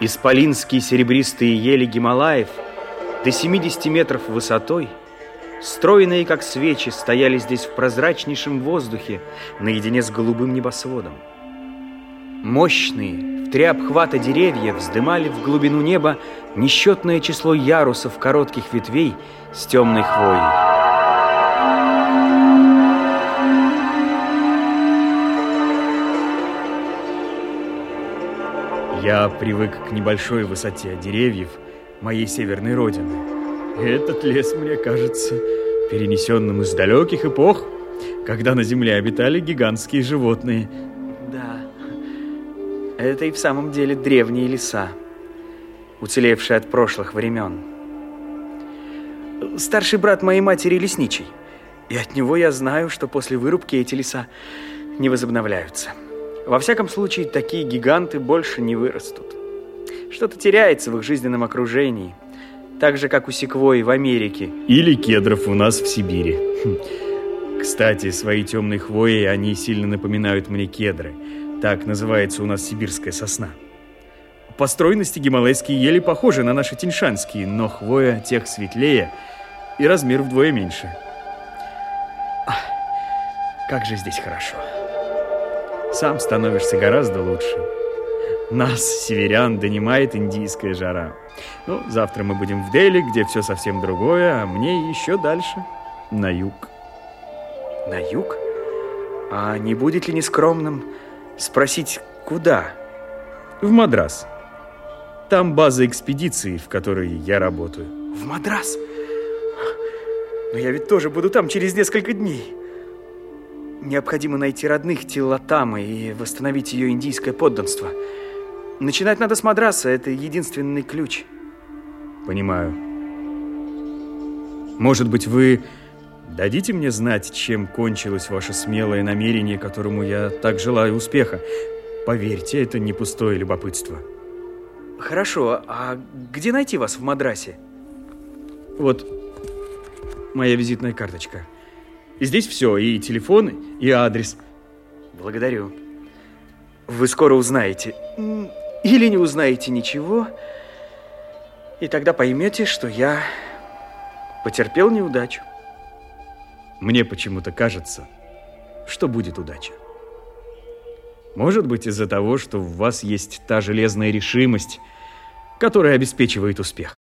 Исполинские серебристые ели Гималаев до 70 метров высотой, стройные как свечи, стояли здесь в прозрачнейшем воздухе наедине с голубым небосводом. Мощные, в три обхвата деревья вздымали в глубину неба несчетное число ярусов коротких ветвей с темной хвоей. Я привык к небольшой высоте деревьев моей северной родины. Этот лес мне кажется перенесенным из далеких эпох, когда на земле обитали гигантские животные. Да, это и в самом деле древние леса, уцелевшие от прошлых времен. Старший брат моей матери лесничий, и от него я знаю, что после вырубки эти леса не возобновляются. Во всяком случае, такие гиганты больше не вырастут. Что-то теряется в их жизненном окружении, так же, как у секвои в Америке. Или кедров у нас в Сибири. Хм. Кстати, своей темной хвоей они сильно напоминают мне кедры. Так называется у нас сибирская сосна. По стройности гималайские ели похожи на наши тиньшанские, но хвоя тех светлее и размер вдвое меньше. Как же здесь хорошо сам становишься гораздо лучше. Нас, северян, донимает индийская жара. Ну, завтра мы будем в Дели, где все совсем другое, а мне еще дальше, на юг. На юг? А не будет ли нескромным спросить, куда? В Мадрас. Там база экспедиции, в которой я работаю. В Мадрас? Но я ведь тоже буду там через несколько дней. Необходимо найти родных Тиллатамы и восстановить ее индийское подданство. Начинать надо с Мадраса, это единственный ключ. Понимаю. Может быть, вы дадите мне знать, чем кончилось ваше смелое намерение, которому я так желаю успеха? Поверьте, это не пустое любопытство. Хорошо, а где найти вас в Мадрасе? Вот моя визитная карточка. И здесь все, и телефон, и адрес. Благодарю. Вы скоро узнаете. Или не узнаете ничего. И тогда поймете, что я потерпел неудачу. Мне почему-то кажется, что будет удача. Может быть, из-за того, что в вас есть та железная решимость, которая обеспечивает успех.